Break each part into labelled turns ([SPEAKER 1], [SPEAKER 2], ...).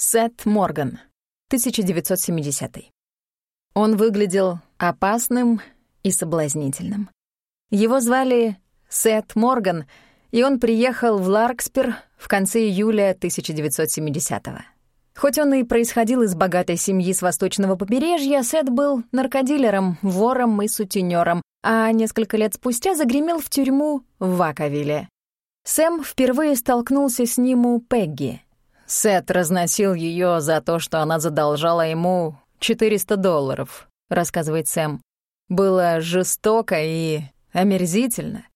[SPEAKER 1] Сет Морган, 1970. Он выглядел опасным и соблазнительным. Его звали Сет Морган, и он приехал в Ларкспир в конце июля 1970-го. Хоть он и происходил из богатой семьи с восточного побережья, Сет был наркодилером, вором и сутенером, а несколько лет спустя загремел в тюрьму в Ваковиле. Сэм впервые столкнулся с ним у Пегги. Сет разносил ее за то, что она задолжала ему 400 долларов, рассказывает Сэм. Было жестоко и омерзительно.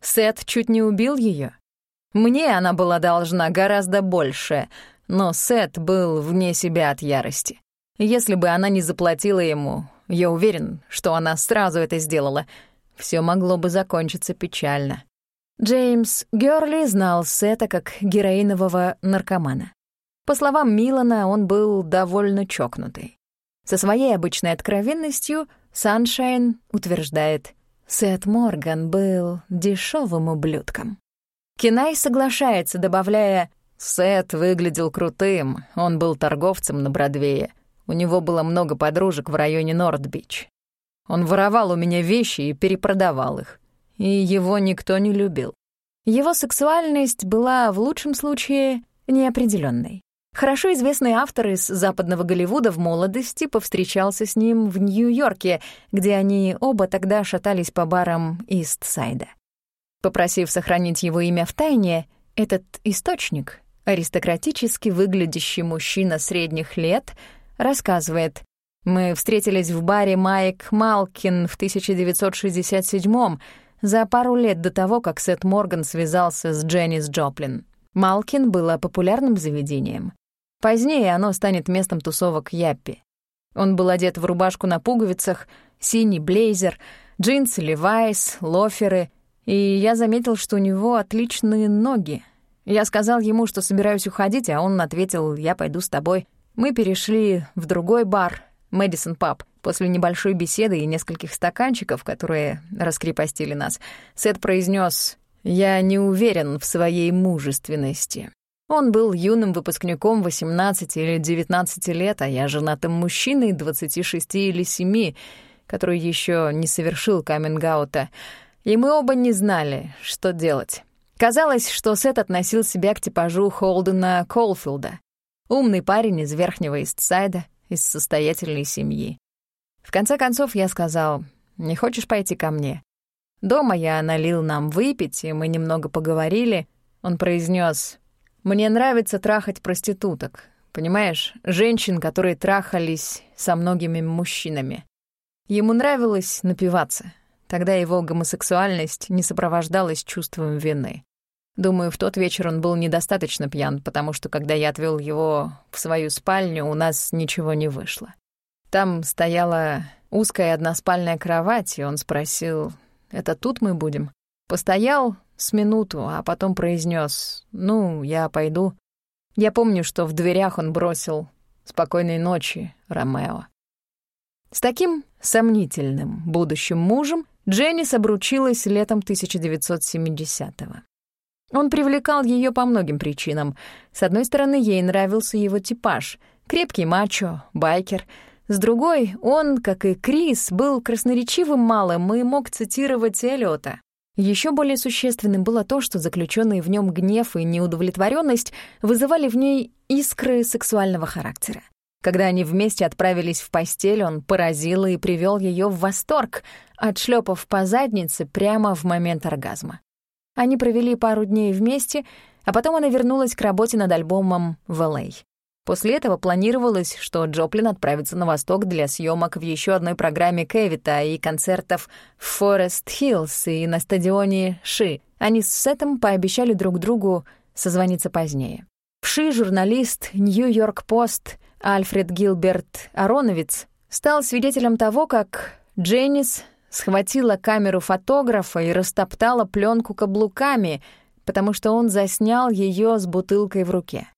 [SPEAKER 1] Сет чуть не убил ее. Мне она была должна гораздо больше, но Сет был вне себя от ярости. Если бы она не заплатила ему, я уверен, что она сразу это сделала, все могло бы закончиться печально. Джеймс Гёрли знал Сета как героинового наркомана. По словам Милана, он был довольно чокнутый. Со своей обычной откровенностью Саншайн утверждает, Сет Морган был дешевым ублюдком. Кинай соглашается, добавляя, «Сет выглядел крутым, он был торговцем на Бродвее. У него было много подружек в районе Норт-Бич. Он воровал у меня вещи и перепродавал их. И его никто не любил. Его сексуальность была в лучшем случае неопределенной. Хорошо известный автор из западного Голливуда в молодости повстречался с ним в Нью-Йорке, где они оба тогда шатались по барам Ист-Сайда. Попросив сохранить его имя в тайне, этот источник, аристократически выглядящий мужчина средних лет, рассказывает, «Мы встретились в баре Майк Малкин в 1967 за пару лет до того, как Сет Морган связался с Дженнис Джоплин. Малкин было популярным заведением. Позднее оно станет местом тусовок Яппи. Он был одет в рубашку на пуговицах, синий блейзер, джинсы Левайс, лоферы, и я заметил, что у него отличные ноги. Я сказал ему, что собираюсь уходить, а он ответил, я пойду с тобой. Мы перешли в другой бар, Мэдисон Паб. После небольшой беседы и нескольких стаканчиков, которые раскрепостили нас, Сет произнес: «Я не уверен в своей мужественности. Он был юным выпускником 18 или 19 лет, а я женатым мужчиной 26 или 7, который еще не совершил каминг-аута, и мы оба не знали, что делать. Казалось, что Сет относил себя к типажу Холдена Колфилда. Умный парень из верхнего Истсайда, из состоятельной семьи. В конце концов я сказал, «Не хочешь пойти ко мне?» Дома я налил нам выпить, и мы немного поговорили. Он произнес: мне нравится трахать проституток, понимаешь? Женщин, которые трахались со многими мужчинами. Ему нравилось напиваться. Тогда его гомосексуальность не сопровождалась чувством вины. Думаю, в тот вечер он был недостаточно пьян, потому что, когда я отвел его в свою спальню, у нас ничего не вышло. Там стояла узкая односпальная кровать, и он спросил, «Это тут мы будем?» Постоял с минуту, а потом произнес: «Ну, я пойду». Я помню, что в дверях он бросил «Спокойной ночи, Ромео». С таким сомнительным будущим мужем Дженнис обручилась летом 1970-го. Он привлекал ее по многим причинам. С одной стороны, ей нравился его типаж — крепкий мачо, байкер. С другой, он, как и Крис, был красноречивым малым и мог цитировать Эллиота. Еще более существенным было то, что заключенные в нем гнев и неудовлетворенность вызывали в ней искры сексуального характера. Когда они вместе отправились в постель, он поразил и привел ее в восторг, отшлепав по заднице прямо в момент оргазма. Они провели пару дней вместе, а потом она вернулась к работе над альбомом в Л.А. После этого планировалось, что Джоплин отправится на восток для съемок в еще одной программе Кевита и концертов в Форест Хиллз и на стадионе Ши. Они с Сетом пообещали друг другу созвониться позднее. В Ши журналист Нью-Йорк Пост Альфред Гилберт Ароновиц стал свидетелем того, как Дженнис схватила камеру фотографа и растоптала пленку каблуками, потому что он заснял ее с бутылкой в руке.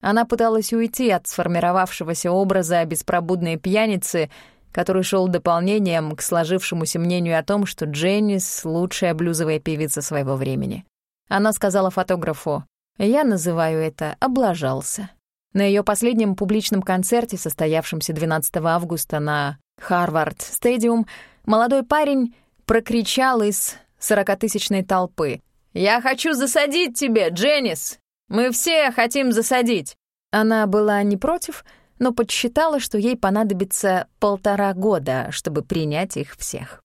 [SPEAKER 1] Она пыталась уйти от сформировавшегося образа беспробудной пьяницы, который шел дополнением к сложившемуся мнению о том, что Дженнис — лучшая блюзовая певица своего времени. Она сказала фотографу, «Я называю это «облажался». На ее последнем публичном концерте, состоявшемся 12 августа на Харвард Стадиум, молодой парень прокричал из сорокатысячной толпы. «Я хочу засадить тебе, Дженнис! Мы все хотим засадить!» Она была не против, но подсчитала, что ей понадобится полтора года, чтобы принять их всех.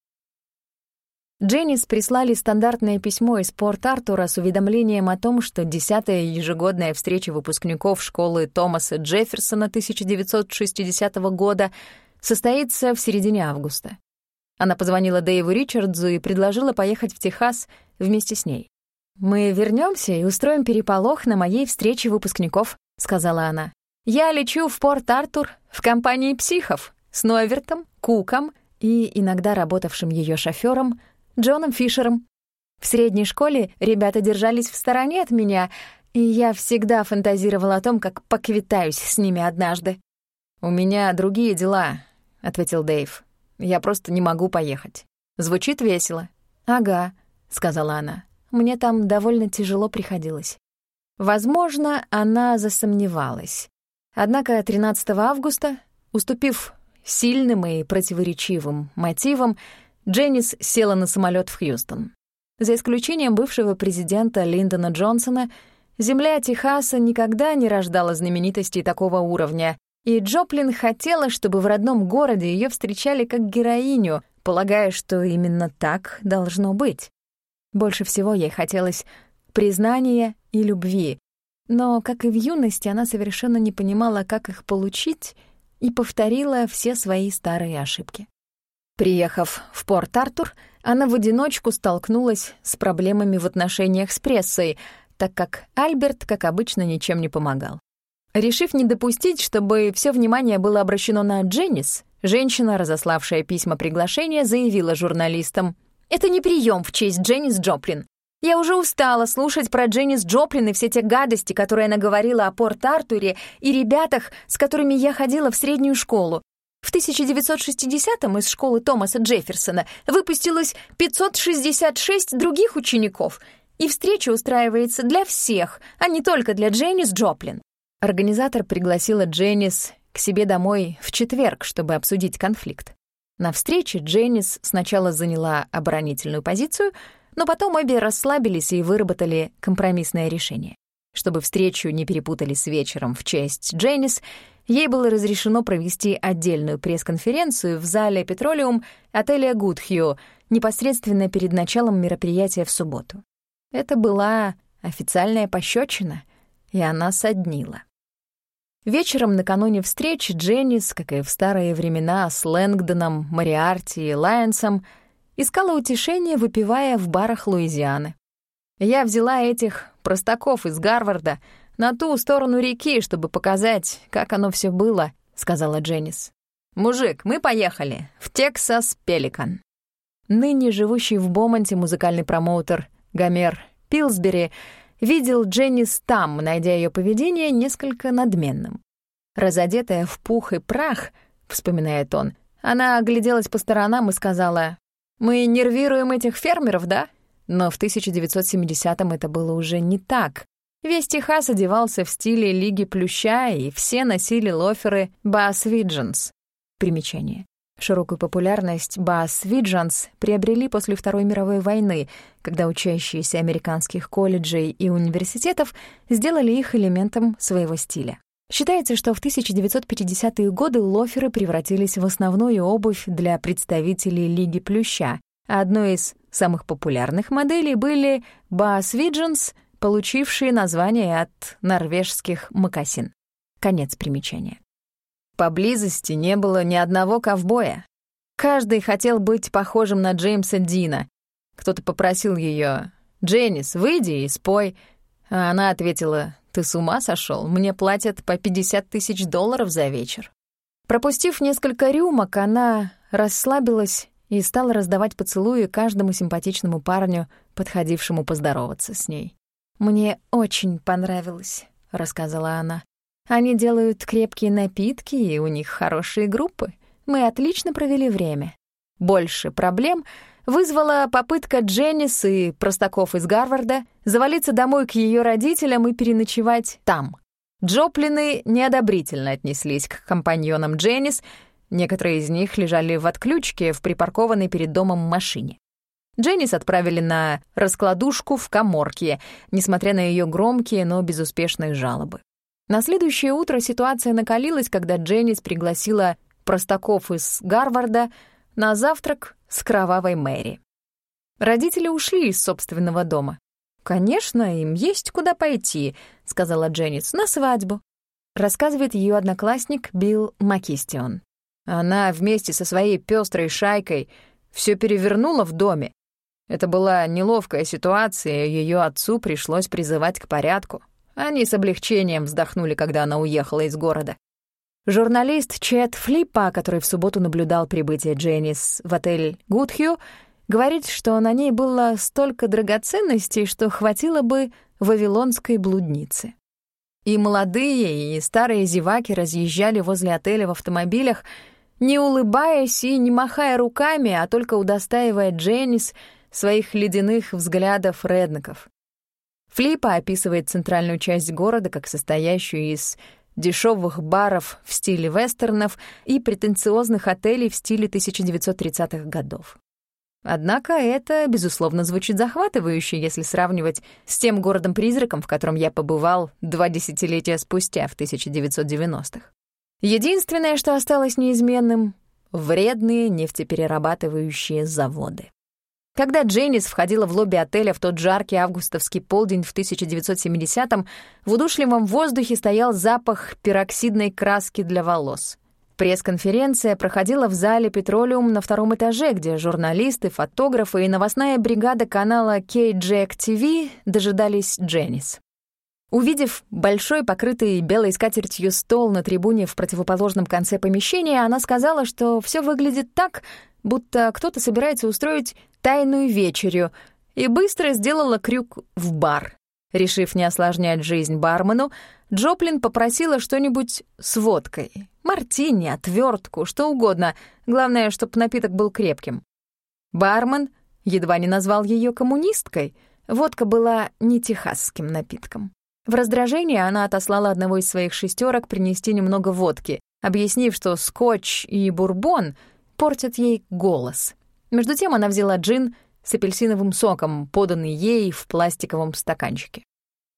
[SPEAKER 1] Дженнис прислали стандартное письмо из Порт-Артура с уведомлением о том, что десятая ежегодная встреча выпускников школы Томаса Джефферсона 1960 года состоится в середине августа. Она позвонила Дэйву Ричардзу и предложила поехать в Техас вместе с ней. «Мы вернемся и устроим переполох на моей встрече выпускников», — сказала она. «Я лечу в Порт-Артур в компании психов с Нойвертом, Куком и иногда работавшим ее шофером Джоном Фишером. В средней школе ребята держались в стороне от меня, и я всегда фантазировала о том, как поквитаюсь с ними однажды. «У меня другие дела», — ответил Дэйв. «Я просто не могу поехать. Звучит весело». «Ага», — сказала она. «Мне там довольно тяжело приходилось». Возможно, она засомневалась. Однако 13 августа, уступив сильным и противоречивым мотивам, Дженнис села на самолет в Хьюстон. За исключением бывшего президента Линдона Джонсона, земля Техаса никогда не рождала знаменитостей такого уровня, и Джоплин хотела, чтобы в родном городе ее встречали как героиню, полагая, что именно так должно быть. Больше всего ей хотелось признания и любви, но, как и в юности, она совершенно не понимала, как их получить, и повторила все свои старые ошибки. Приехав в Порт-Артур, она в одиночку столкнулась с проблемами в отношениях с прессой, так как Альберт, как обычно, ничем не помогал. Решив не допустить, чтобы все внимание было обращено на Дженнис, женщина, разославшая письма приглашения, заявила журналистам, «Это не прием в честь Дженнис Джоплин. Я уже устала слушать про Дженнис Джоплин и все те гадости, которые она говорила о Порт-Артуре и ребятах, с которыми я ходила в среднюю школу. В 1960-м из школы Томаса Джефферсона выпустилось 566 других учеников, и встреча устраивается для всех, а не только для Дженнис Джоплин. Организатор пригласила Дженнис к себе домой в четверг, чтобы обсудить конфликт. На встрече Дженнис сначала заняла оборонительную позицию, но потом обе расслабились и выработали компромиссное решение. Чтобы встречу не перепутали с вечером в честь Дженнис, ей было разрешено провести отдельную пресс-конференцию в зале «Петролиум» отеля «Гудхью» непосредственно перед началом мероприятия в субботу. Это была официальная пощечина, и она соднила. Вечером накануне встречи Дженнис, как и в старые времена с Лэнгдоном, Мариарти и Лайонсом, искала утешение, выпивая в барах Луизианы. Я взяла этих простаков из Гарварда на ту сторону реки, чтобы показать, как оно все было», — сказала Дженнис. «Мужик, мы поехали в Тексас Пеликан». Ныне живущий в Бомонте музыкальный промоутер Гомер Пилсбери видел Дженнис там, найдя ее поведение несколько надменным. Разодетая в пух и прах, вспоминает он, она огляделась по сторонам и сказала, «Мы нервируем этих фермеров, да? Но в 1970-м это было уже не так. Весь Техас одевался в стиле Лиги Плюща, и все носили лоферы Bass Visions. Примечание. Широкую популярность Bass Visions приобрели после Второй мировой войны, когда учащиеся американских колледжей и университетов сделали их элементом своего стиля. Считается, что в 1950-е годы лоферы превратились в основную обувь для представителей Лиги Плюща, одной из самых популярных моделей были Bass Visions, получившие название от норвежских мокасин. Конец примечания. Поблизости не было ни одного ковбоя. Каждый хотел быть похожим на Джеймса Дина. Кто-то попросил ее «Дженнис, выйди и спой». А она ответила «Ты с ума сошел? Мне платят по 50 тысяч долларов за вечер». Пропустив несколько рюмок, она расслабилась и стала раздавать поцелуи каждому симпатичному парню, подходившему поздороваться с ней. «Мне очень понравилось», — рассказала она. «Они делают крепкие напитки, и у них хорошие группы. Мы отлично провели время. Больше проблем вызвала попытка Дженнис и простаков из Гарварда завалиться домой к ее родителям и переночевать там. Джоплины неодобрительно отнеслись к компаньонам Дженнис, некоторые из них лежали в отключке в припаркованной перед домом машине. Дженнис отправили на раскладушку в коморке, несмотря на ее громкие, но безуспешные жалобы. На следующее утро ситуация накалилась, когда Дженнис пригласила простаков из Гарварда на завтрак с кровавой Мэри. Родители ушли из собственного дома. «Конечно, им есть куда пойти», — сказала Дженнис, — «на свадьбу». Рассказывает ее одноклассник Билл Макистион. Она вместе со своей пестрой шайкой все перевернула в доме. Это была неловкая ситуация, ее отцу пришлось призывать к порядку. Они с облегчением вздохнули, когда она уехала из города. Журналист Чет Флиппа, который в субботу наблюдал прибытие Дженнис в отель Гудхью, говорит, что на ней было столько драгоценностей, что хватило бы вавилонской блудницы. И молодые, и старые зеваки разъезжали возле отеля в автомобилях, не улыбаясь и не махая руками, а только удостаивая Дженнис своих ледяных взглядов реднеков. Флипа описывает центральную часть города как состоящую из дешевых баров в стиле вестернов и претенциозных отелей в стиле 1930-х годов. Однако это, безусловно, звучит захватывающе, если сравнивать с тем городом-призраком, в котором я побывал два десятилетия спустя, в 1990-х. Единственное, что осталось неизменным — вредные нефтеперерабатывающие заводы. Когда Дженнис входила в лобби отеля в тот жаркий августовский полдень в 1970-м, в удушливом воздухе стоял запах пероксидной краски для волос. Пресс-конференция проходила в зале «Петролиум» на втором этаже, где журналисты, фотографы и новостная бригада канала KJAC TV дожидались Дженнис. Увидев большой, покрытый белой скатертью стол на трибуне в противоположном конце помещения, она сказала, что все выглядит так, будто кто-то собирается устроить тайную вечерю, и быстро сделала крюк в бар. Решив не осложнять жизнь бармену, Джоплин попросила что-нибудь с водкой. Мартини, отвертку, что угодно. Главное, чтобы напиток был крепким. Бармен едва не назвал ее коммунисткой. Водка была не техасским напитком. В раздражении она отослала одного из своих шестерок принести немного водки, объяснив, что скотч и бурбон портят ей голос. Между тем она взяла джин с апельсиновым соком, поданный ей в пластиковом стаканчике.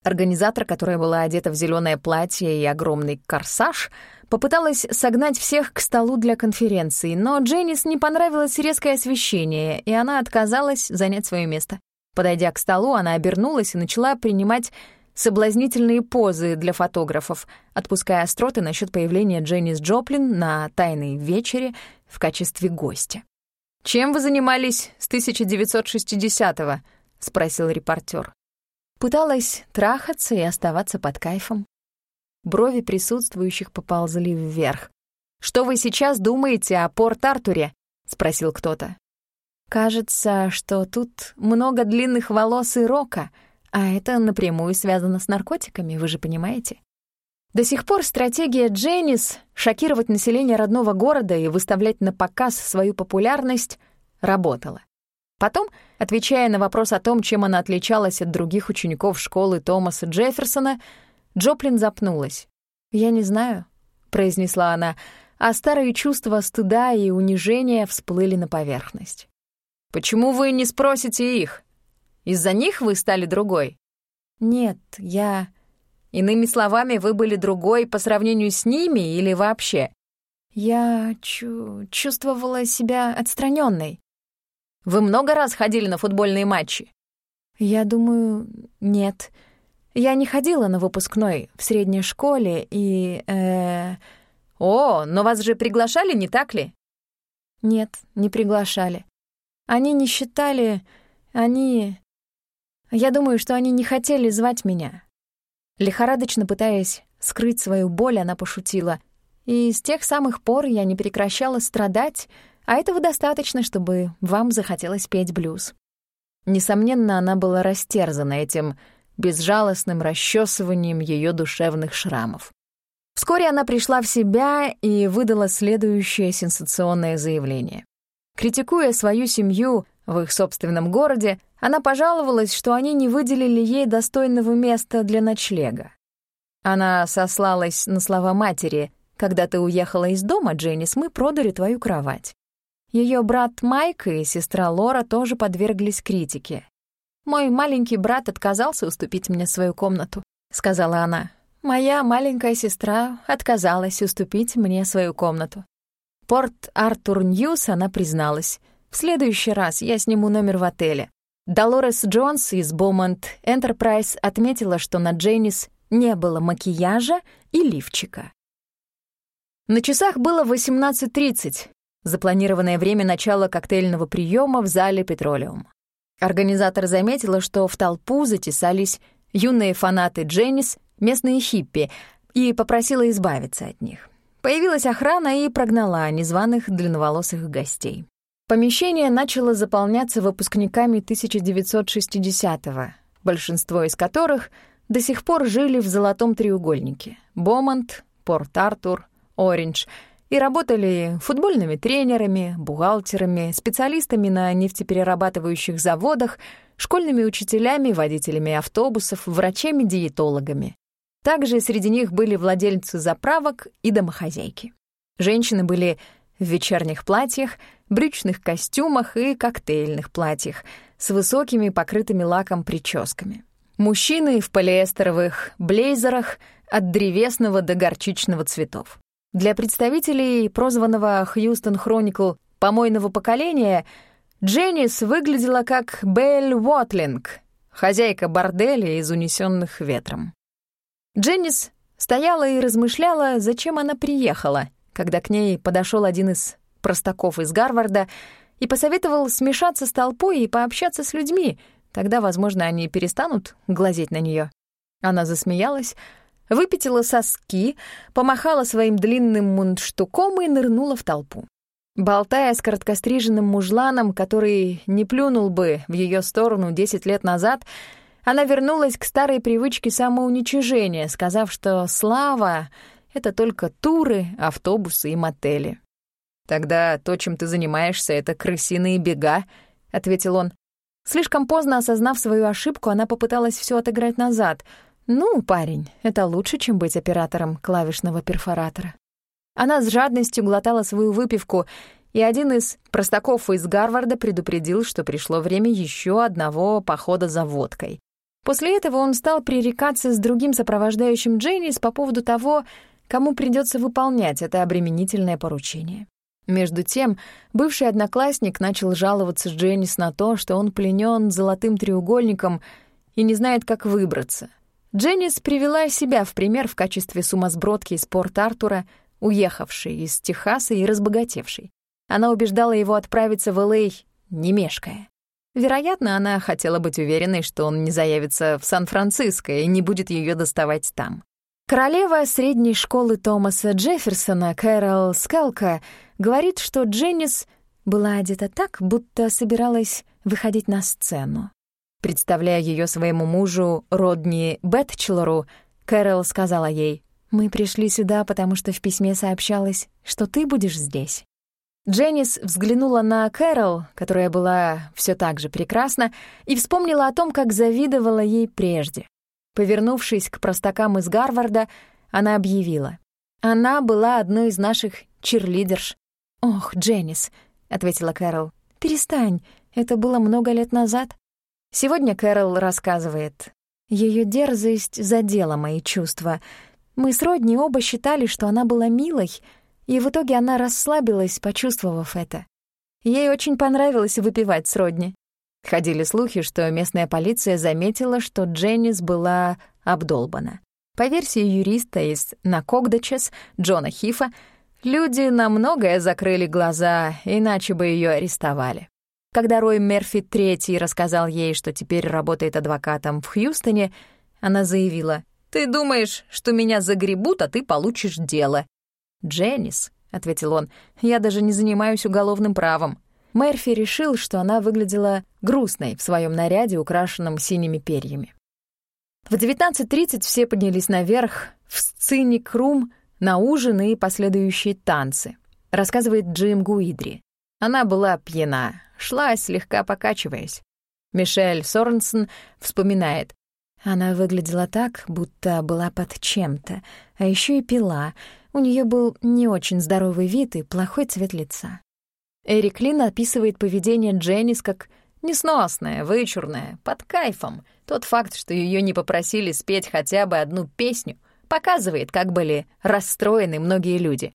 [SPEAKER 1] Организатор, которая была одета в зеленое платье и огромный корсаж, попыталась согнать всех к столу для конференции, но Дженнис не понравилось резкое освещение, и она отказалась занять свое место. Подойдя к столу, она обернулась и начала принимать соблазнительные позы для фотографов, отпуская остроты насчет появления Дженнис Джоплин на тайной вечере в качестве гостя. «Чем вы занимались с 1960-го?» — спросил репортер. Пыталась трахаться и оставаться под кайфом. Брови присутствующих поползли вверх. «Что вы сейчас думаете о Порт-Артуре?» — спросил кто-то. «Кажется, что тут много длинных волос и рока», а это напрямую связано с наркотиками, вы же понимаете? До сих пор стратегия Дженнис — шокировать население родного города и выставлять на показ свою популярность — работала. Потом, отвечая на вопрос о том, чем она отличалась от других учеников школы Томаса Джефферсона, Джоплин запнулась. «Я не знаю», — произнесла она, а старые чувства стыда и унижения всплыли на поверхность. «Почему вы не спросите их?» Из-за них вы стали другой? Нет, я... Иными словами, вы были другой по сравнению с ними или вообще? Я чу чувствовала себя отстраненной. Вы много раз ходили на футбольные матчи? Я думаю, нет. Я не ходила на выпускной в средней школе и... Э... О, но вас же приглашали, не так ли? Нет, не приглашали. Они не считали... Они... Я думаю, что они не хотели звать меня. Лихорадочно пытаясь скрыть свою боль, она пошутила. И с тех самых пор я не прекращала страдать, а этого достаточно, чтобы вам захотелось петь блюз. Несомненно, она была растерзана этим безжалостным расчесыванием ее душевных шрамов. Вскоре она пришла в себя и выдала следующее сенсационное заявление. Критикуя свою семью в их собственном городе, она пожаловалась, что они не выделили ей достойного места для ночлега. Она сослалась на слова матери. «Когда ты уехала из дома, Дженнис, мы продали твою кровать». Ее брат Майк и сестра Лора тоже подверглись критике. «Мой маленький брат отказался уступить мне свою комнату», — сказала она. «Моя маленькая сестра отказалась уступить мне свою комнату». Порт Артур Ньюс она призналась. «В следующий раз я сниму номер в отеле». Долорес Джонс из Бомонт Энтерпрайз отметила, что на Джейнис не было макияжа и лифчика. На часах было 18.30, запланированное время начала коктейльного приема в зале «Петролиум». Организатор заметила, что в толпу затесались юные фанаты Дженнис, местные хиппи, и попросила избавиться от них. Появилась охрана и прогнала незваных длинноволосых гостей. Помещение начало заполняться выпускниками 1960-го, большинство из которых до сих пор жили в золотом треугольнике — Бомонт, Порт-Артур, Ориндж — и работали футбольными тренерами, бухгалтерами, специалистами на нефтеперерабатывающих заводах, школьными учителями, водителями автобусов, врачами-диетологами. Также среди них были владельцы заправок и домохозяйки. Женщины были в вечерних платьях, брючных костюмах и коктейльных платьях с высокими покрытыми лаком прическами. Мужчины в полиэстеровых блейзерах от древесного до горчичного цветов. Для представителей прозванного «Хьюстон Хроникл» помойного поколения Дженнис выглядела как Белль Уотлинг, хозяйка борделя из унесенных ветром. Дженнис стояла и размышляла, зачем она приехала, когда к ней подошел один из простаков из Гарварда и посоветовал смешаться с толпой и пообщаться с людьми, тогда, возможно, они перестанут глазеть на нее. Она засмеялась, выпятила соски, помахала своим длинным мундштуком и нырнула в толпу. Болтая с короткостриженным мужланом, который не плюнул бы в ее сторону десять лет назад, она вернулась к старой привычке самоуничижения, сказав, что слава — это только туры, автобусы и мотели. «Тогда то, чем ты занимаешься, — это крысиные бега», — ответил он. Слишком поздно осознав свою ошибку, она попыталась все отыграть назад. «Ну, парень, это лучше, чем быть оператором клавишного перфоратора». Она с жадностью глотала свою выпивку, и один из простаков из Гарварда предупредил, что пришло время еще одного похода за водкой. После этого он стал пререкаться с другим сопровождающим Дженнис по поводу того, кому придется выполнять это обременительное поручение. Между тем, бывший одноклассник начал жаловаться Дженнис на то, что он пленен золотым треугольником и не знает, как выбраться. Дженнис привела себя в пример в качестве сумасбродки из Порт-Артура, уехавшей из Техаса и разбогатевшей. Она убеждала его отправиться в Л.А., не мешкая. Вероятно, она хотела быть уверенной, что он не заявится в Сан-Франциско и не будет ее доставать там. Королева средней школы Томаса Джефферсона Кэрол Скалка говорит, что Дженнис была одета так, будто собиралась выходить на сцену. Представляя ее своему мужу Родни Бэтчелору, Кэрол сказала ей, «Мы пришли сюда, потому что в письме сообщалось, что ты будешь здесь». Дженнис взглянула на Кэрол, которая была все так же прекрасна, и вспомнила о том, как завидовала ей прежде. Повернувшись к простакам из Гарварда, она объявила. Она была одной из наших чирлидерш. «Ох, Дженнис», — ответила Кэрол, — «перестань, это было много лет назад». Сегодня Кэрол рассказывает. Ее дерзость задела мои чувства. Мы с Родни оба считали, что она была милой, и в итоге она расслабилась, почувствовав это. Ей очень понравилось выпивать с Родни. Ходили слухи, что местная полиция заметила, что Дженнис была обдолбана. По версии юриста из Накогдачес Джона Хифа, люди на многое закрыли глаза, иначе бы ее арестовали. Когда Рой Мерфи III рассказал ей, что теперь работает адвокатом в Хьюстоне, она заявила, «Ты думаешь, что меня загребут, а ты получишь дело?» «Дженнис», — ответил он, — «я даже не занимаюсь уголовным правом. Мерфи решил, что она выглядела грустной в своем наряде, украшенном синими перьями. В 19.30 все поднялись наверх, в сциник-рум, на ужин и последующие танцы, рассказывает Джим Гуидри. Она была пьяна, шла, слегка покачиваясь. Мишель Сорнсон вспоминает. Она выглядела так, будто была под чем-то, а еще и пила. У нее был не очень здоровый вид и плохой цвет лица. Эрик Лин описывает поведение Дженнис как несносное, вычурное, под кайфом. Тот факт, что ее не попросили спеть хотя бы одну песню, показывает, как были расстроены многие люди.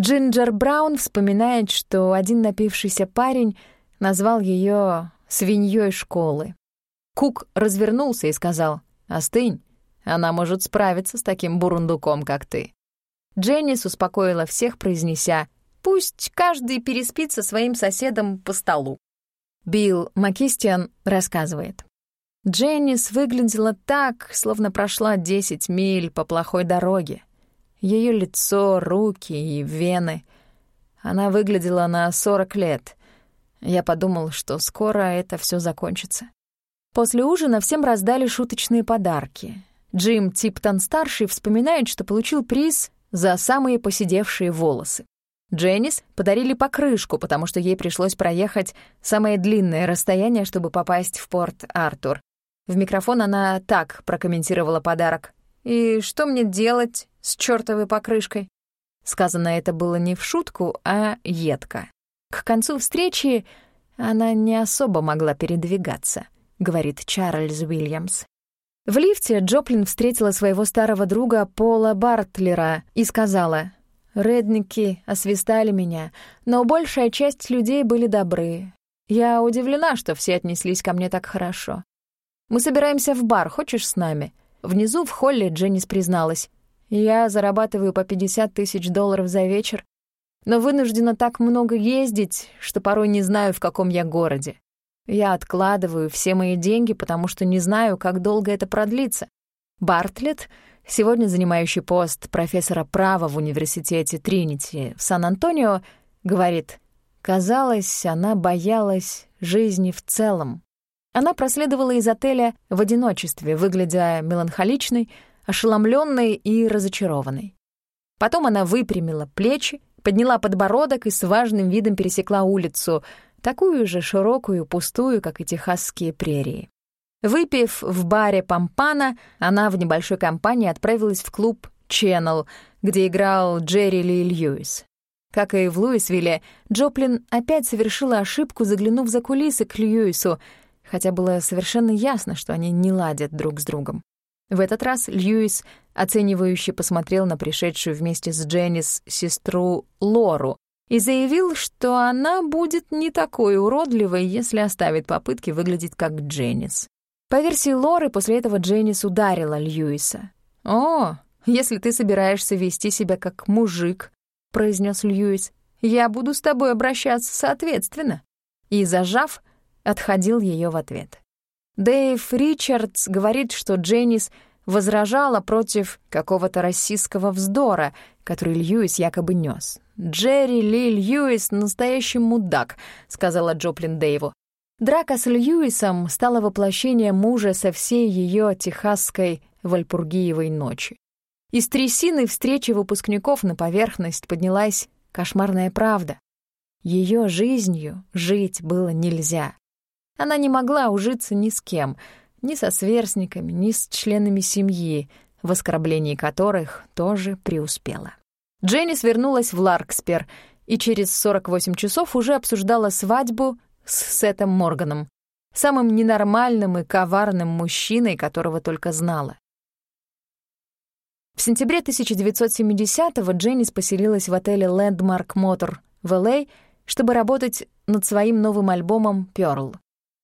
[SPEAKER 1] Джинджер Браун вспоминает, что один напившийся парень назвал ее «свиньей школы». Кук развернулся и сказал «Остынь, она может справиться с таким бурундуком, как ты». Дженнис успокоила всех, произнеся «Пусть каждый переспит со своим соседом по столу». Билл Макистиан рассказывает. Дженнис выглядела так, словно прошла 10 миль по плохой дороге. Ее лицо, руки и вены. Она выглядела на 40 лет. Я подумал, что скоро это все закончится. После ужина всем раздали шуточные подарки. Джим Типтон-старший вспоминает, что получил приз за самые посидевшие волосы. Дженнис подарили покрышку, потому что ей пришлось проехать самое длинное расстояние, чтобы попасть в порт Артур. В микрофон она так прокомментировала подарок. «И что мне делать с чёртовой покрышкой?» Сказано это было не в шутку, а едко. К концу встречи она не особо могла передвигаться, говорит Чарльз Уильямс. В лифте Джоплин встретила своего старого друга Пола Бартлера и сказала, «Редники освистали меня, но большая часть людей были добры. Я удивлена, что все отнеслись ко мне так хорошо. Мы собираемся в бар, хочешь с нами?» Внизу в холле Дженнис призналась. «Я зарабатываю по 50 тысяч долларов за вечер, но вынуждена так много ездить, что порой не знаю, в каком я городе. Я откладываю все мои деньги, потому что не знаю, как долго это продлится. Бартлетт, сегодня занимающий пост профессора права в университете Тринити в Сан-Антонио, говорит, казалось, она боялась жизни в целом. Она проследовала из отеля в одиночестве, выглядя меланхоличной, ошеломленной и разочарованной. Потом она выпрямила плечи, подняла подбородок и с важным видом пересекла улицу, такую же широкую, пустую, как и техасские прерии. Выпив в баре Пампана, она в небольшой компании отправилась в клуб Channel, где играл Джерри Ли Льюис. Как и в Луисвилле, Джоплин опять совершила ошибку, заглянув за кулисы к Льюису — хотя было совершенно ясно, что они не ладят друг с другом. В этот раз Льюис оценивающе посмотрел на пришедшую вместе с Дженнис сестру Лору и заявил, что она будет не такой уродливой, если оставит попытки выглядеть как Дженнис. По версии Лоры, после этого Дженнис ударила Льюиса. «О, если ты собираешься вести себя как мужик», — произнес Льюис, «я буду с тобой обращаться соответственно». И, зажав, отходил ее в ответ. Дэйв Ричардс говорит, что Дженнис возражала против какого-то российского вздора, который Льюис якобы нес. «Джерри Ли Льюис — настоящий мудак», — сказала Джоплин Дэйву. Драка с Льюисом стала воплощением мужа со всей ее техасской Вальпургиевой ночи. Из трясины встречи выпускников на поверхность поднялась кошмарная правда. Ее жизнью жить было нельзя. Она не могла ужиться ни с кем, ни со сверстниками, ни с членами семьи, в оскорблении которых тоже преуспела. Дженнис вернулась в Ларкспер и через 48 часов уже обсуждала свадьбу с Сетом Морганом, самым ненормальным и коварным мужчиной, которого только знала. В сентябре 1970-го Дженнис поселилась в отеле Landmark Motor в Л.А., чтобы работать над своим новым альбомом «Пёрл».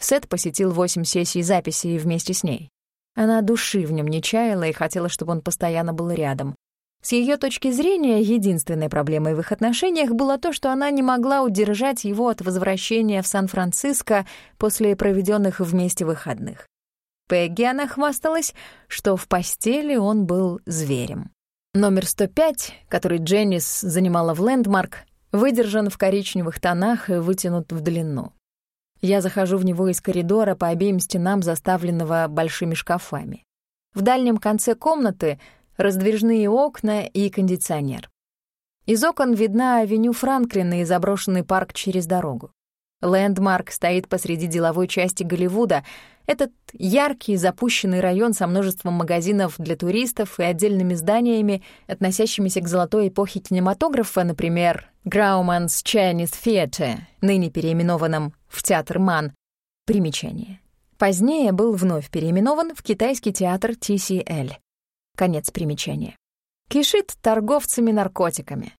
[SPEAKER 1] Сет посетил восемь сессий записи вместе с ней. Она души в нем не чаяла и хотела, чтобы он постоянно был рядом. С ее точки зрения, единственной проблемой в их отношениях было то, что она не могла удержать его от возвращения в Сан-Франциско после проведенных вместе выходных. Пегги она хвасталась, что в постели он был зверем. Номер 105, который Дженнис занимала в Лэндмарк, выдержан в коричневых тонах и вытянут в длину. Я захожу в него из коридора по обеим стенам, заставленного большими шкафами. В дальнем конце комнаты раздвижные окна и кондиционер. Из окон видна авеню Франклина и заброшенный парк через дорогу. Лэндмарк стоит посреди деловой части Голливуда. Этот яркий запущенный район со множеством магазинов для туристов и отдельными зданиями, относящимися к золотой эпохе кинематографа, например, Grauman's Chinese Theatre, ныне переименованном в Театр Ман. Примечание. Позднее был вновь переименован в Китайский театр TCL. Конец примечания. Кишит торговцами наркотиками.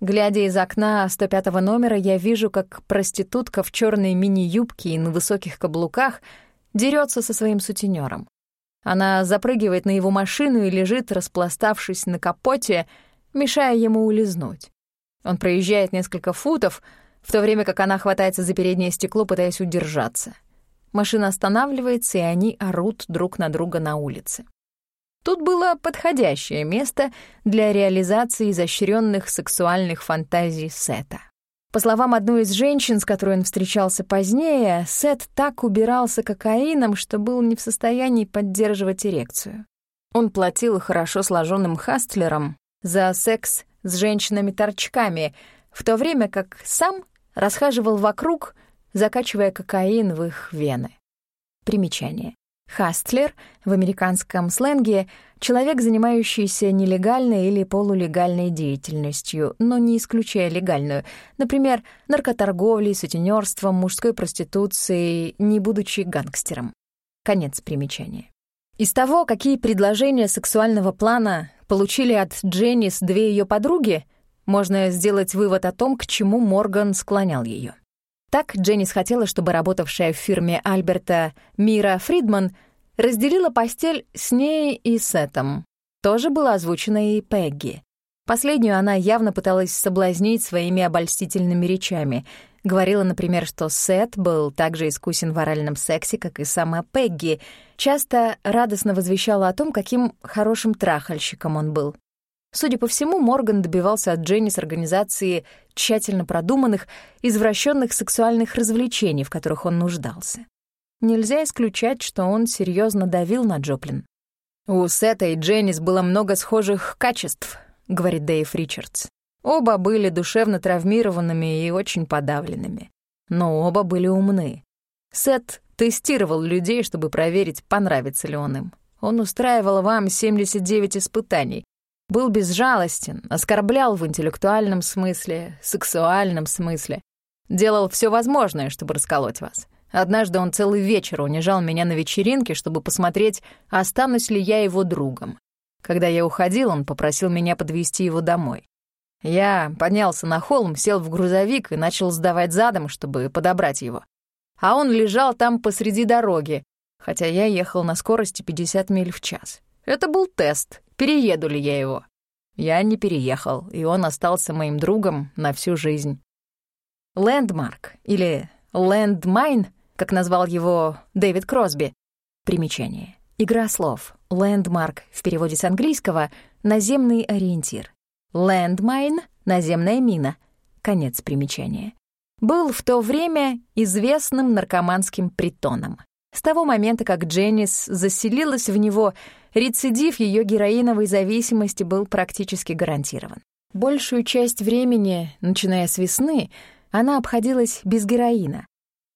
[SPEAKER 1] Глядя из окна 105-го номера, я вижу, как проститутка в черной мини-юбке и на высоких каблуках дерется со своим сутенером. Она запрыгивает на его машину и лежит, распластавшись на капоте, мешая ему улизнуть. Он проезжает несколько футов, в то время как она хватается за переднее стекло, пытаясь удержаться. Машина останавливается, и они орут друг на друга на улице. Тут было подходящее место для реализации изощренных сексуальных фантазий Сета. По словам одной из женщин, с которой он встречался позднее, Сет так убирался кокаином, что был не в состоянии поддерживать эрекцию. Он платил хорошо сложенным хастлерам за секс с женщинами-торчками, в то время как сам расхаживал вокруг, закачивая кокаин в их вены. Примечание. Хастлер в американском сленге — человек, занимающийся нелегальной или полулегальной деятельностью, но не исключая легальную, например, наркоторговлей, сутенёрством, мужской проституцией, не будучи гангстером. Конец примечания. Из того, какие предложения сексуального плана получили от Дженнис две ее подруги, можно сделать вывод о том, к чему Морган склонял ее. Так Дженнис хотела, чтобы работавшая в фирме Альберта Мира Фридман разделила постель с ней и Сетом. Тоже была озвучена и Пегги. Последнюю она явно пыталась соблазнить своими обольстительными речами. Говорила, например, что Сет был так же искусен в оральном сексе, как и сама Пегги. Часто радостно возвещала о том, каким хорошим трахальщиком он был. Судя по всему, Морган добивался от Дженни с организации тщательно продуманных, извращенных сексуальных развлечений, в которых он нуждался. Нельзя исключать, что он серьезно давил на Джоплин. «У Сета и Дженнис было много схожих качеств», — говорит Дэйв Ричардс. Оба были душевно травмированными и очень подавленными. Но оба были умны. Сет тестировал людей, чтобы проверить, понравится ли он им. Он устраивал вам 79 испытаний, был безжалостен, оскорблял в интеллектуальном смысле, сексуальном смысле. Делал все возможное, чтобы расколоть вас. Однажды он целый вечер унижал меня на вечеринке, чтобы посмотреть, останусь ли я его другом. Когда я уходил, он попросил меня подвезти его домой. Я поднялся на холм, сел в грузовик и начал сдавать задом, чтобы подобрать его. А он лежал там посреди дороги, хотя я ехал на скорости 50 миль в час. Это был тест, перееду ли я его. Я не переехал, и он остался моим другом на всю жизнь. Лэндмарк, или Лэндмайн, как назвал его Дэвид Кросби. Примечание. Игра слов. Лэндмарк в переводе с английского — наземный ориентир. Лэндмайн — наземная мина. Конец примечания. Был в то время известным наркоманским притоном. С того момента, как Дженнис заселилась в него, рецидив ее героиновой зависимости был практически гарантирован. Большую часть времени, начиная с весны, она обходилась без героина.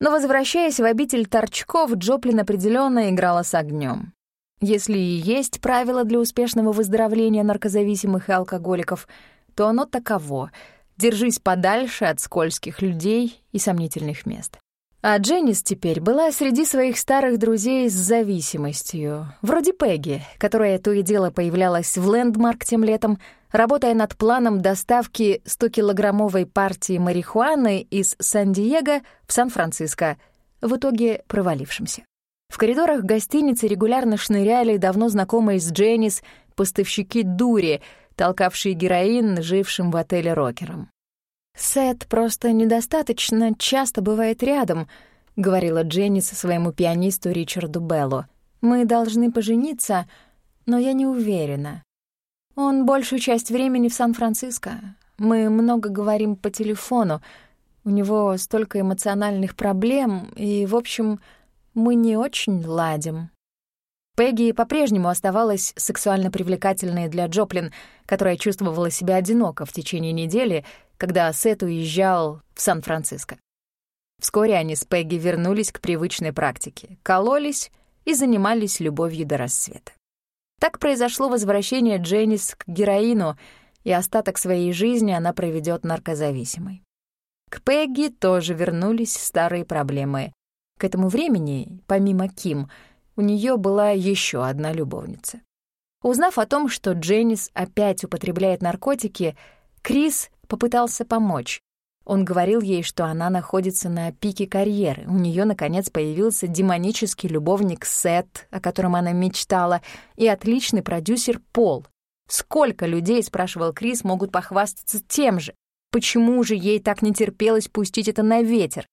[SPEAKER 1] Но, возвращаясь в обитель торчков, Джоплин определенно играла с огнем. Если и есть правило для успешного выздоровления наркозависимых и алкоголиков, то оно таково — держись подальше от скользких людей и сомнительных мест. А Дженнис теперь была среди своих старых друзей с зависимостью, вроде Пегги, которая то и дело появлялась в Лэндмарк тем летом, работая над планом доставки 100-килограммовой партии марихуаны из Сан-Диего в Сан-Франциско, в итоге провалившимся. В коридорах гостиницы регулярно шныряли давно знакомые с Дженнис поставщики дури, толкавшие героин жившим в отеле рокером. «Сет просто недостаточно часто бывает рядом», — говорила Дженнис своему пианисту Ричарду Беллу. «Мы должны пожениться, но я не уверена. Он большую часть времени в Сан-Франциско. Мы много говорим по телефону. У него столько эмоциональных проблем, и, в общем, мы не очень ладим». Пегги по-прежнему оставалась сексуально привлекательной для Джоплин, которая чувствовала себя одиноко в течение недели, когда Сет уезжал в Сан-Франциско. Вскоре они с Пегги вернулись к привычной практике, кололись и занимались любовью до рассвета. Так произошло возвращение Дженнис к героину, и остаток своей жизни она проведет наркозависимой. К Пегги тоже вернулись старые проблемы. К этому времени, помимо Ким, у нее была еще одна любовница. Узнав о том, что Дженнис опять употребляет наркотики, Крис попытался помочь. Он говорил ей, что она находится на пике карьеры. У нее наконец, появился демонический любовник Сет, о котором она мечтала, и отличный продюсер Пол. Сколько людей, спрашивал Крис, могут похвастаться тем же? Почему же ей так не терпелось пустить это на ветер?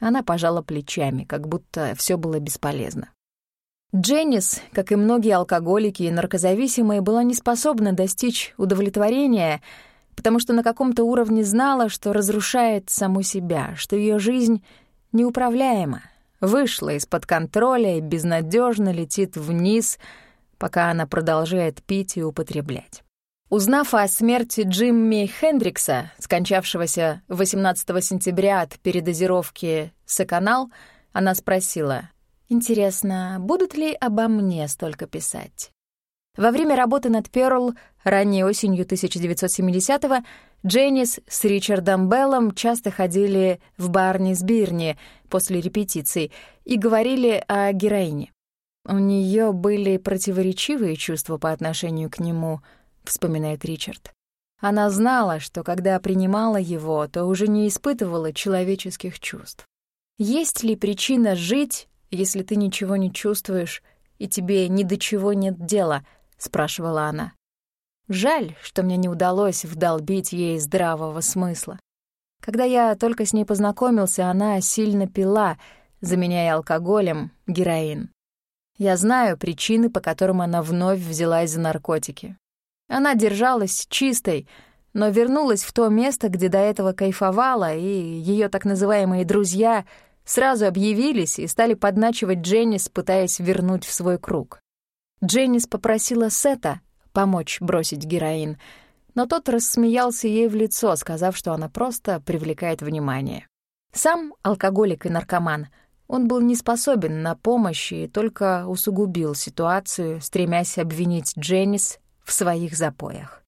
[SPEAKER 1] Она пожала плечами, как будто все было бесполезно. Дженнис, как и многие алкоголики и наркозависимые, была не способна достичь удовлетворения, потому что на каком-то уровне знала, что разрушает саму себя, что ее жизнь неуправляема, вышла из-под контроля и безнадежно летит вниз, пока она продолжает пить и употреблять. Узнав о смерти Джимми Хендрикса, скончавшегося 18 сентября от передозировки «Соканал», она спросила, «Интересно, будут ли обо мне столько писать?» Во время работы над «Пёрл» ранней осенью 1970-го Дженнис с Ричардом Беллом часто ходили в Барнис-Бирни после репетиций и говорили о героине. У нее были противоречивые чувства по отношению к нему —— вспоминает Ричард. Она знала, что когда принимала его, то уже не испытывала человеческих чувств. Есть ли причина жить, если ты ничего не чувствуешь и тебе ни до чего нет дела? Спрашивала она. Жаль, что мне не удалось вдолбить ей здравого смысла. Когда я только с ней познакомился, она сильно пила, заменяя алкоголем героин. Я знаю причины, по которым она вновь взялась за наркотики. Она держалась чистой, но вернулась в то место, где до этого кайфовала, и ее так называемые «друзья» сразу объявились и стали подначивать Дженнис, пытаясь вернуть в свой круг. Дженнис попросила Сета помочь бросить героин, но тот рассмеялся ей в лицо, сказав, что она просто привлекает внимание. Сам алкоголик и наркоман, он был не способен на помощь и только усугубил ситуацию, стремясь обвинить Дженнис в своих запоях.